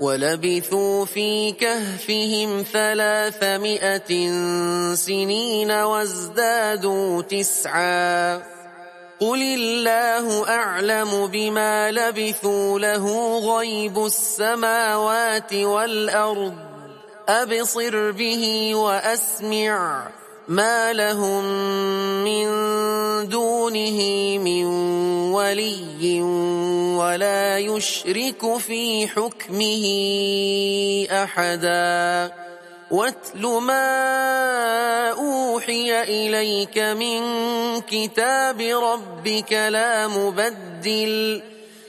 ولبثوا في كهفهم ثلاثمائة سنين وازدادوا تسعا. قل الله أعلم بما لبثوا له غيب السماوات والأرض. أبصر به وأسمع. ما لهم من دونه من ولي ولا يشرك في حكمه أحدا واتل ما أوحي إليك من كتاب ربك لا مبدل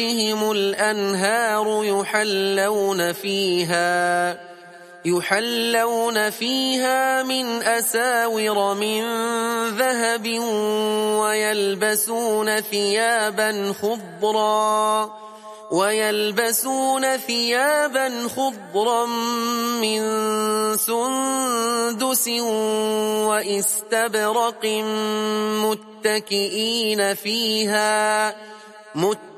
تحتهم الأنهار يحلون فيها يحلون فيها من أساور من ذهب ويلبسون ثيابا خضرا ويلبسون ثيابا خضرا من سندس واستبرق متكئين فيها متكئين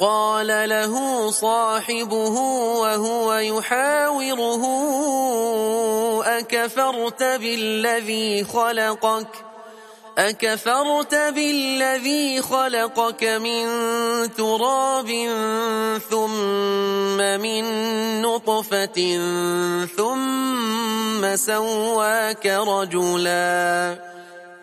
قال له صاحبه وهو يحاوره أكفرت بالذي خلقك؟ أكفرت بالذي خلقك من تراب ثم من نطفة ثم سواك رجلا.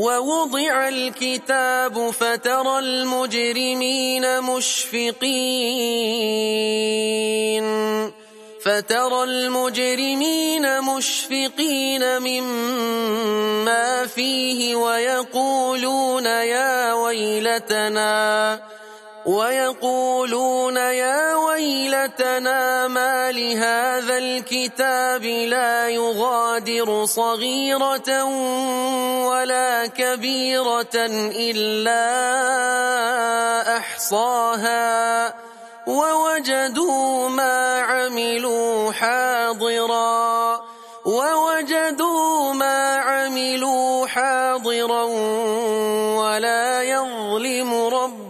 ووضع الكتاب فترى المجرمين مشفقين. فترى المجرمين مشفقين مما فيه ويقولون يا ويلتنا ويقولون يا ويلتنا ما لهذا الكتاب لا يغادر صغيرة ولا كبيرة إلا أحصاها ووجدوا ما عملوا حاضرا ووجدوا ما عملوا حاضرا ولا يظلم ربك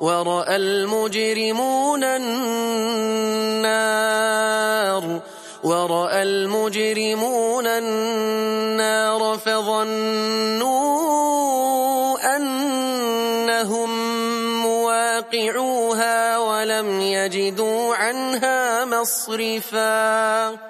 ورأى المجرمون النار ورأى المجرمون النار فظنوا أنهم مواقعوها يجدوا عنها مصرفا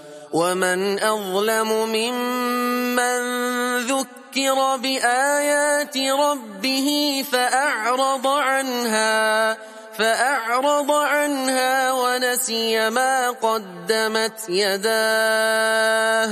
ومن أظلم ممن ذكر بآيات ربه فأعرض عنها فأعرض عنها ونسي ما قدمت يداه.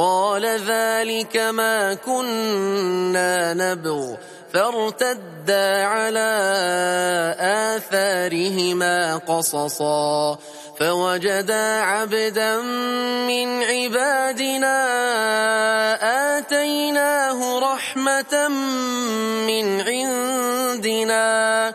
قال ذلك ما كنا نبغ فارتدا على آثارهما قصصا فوجدا عبدا من عبادنا آتيناه رحمة من عندنا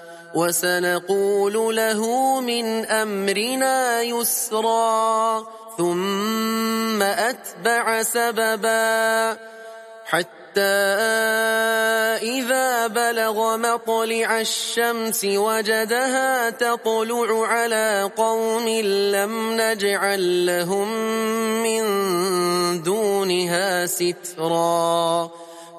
وسنقول له من أمرنا يسرا ثم أتبع سببا. حتى إذا بلغ مطلع الشمس وجدها تطلع على قوم لم نجعل لهم من دونها سترا.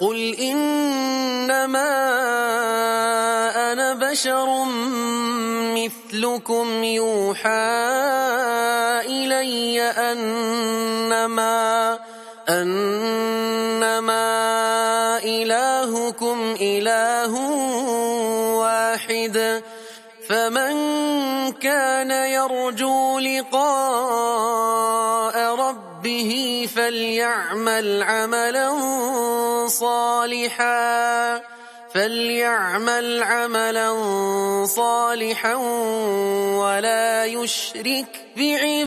قل إنما أنا بشر مثلكم يوحى إلي أنما أنما إلهكم إله واحد. فمن كان يرجو لقاء ربه فليعمل عملا صالحا فليعمل عملا صالحا ولا يشرك بعبادة.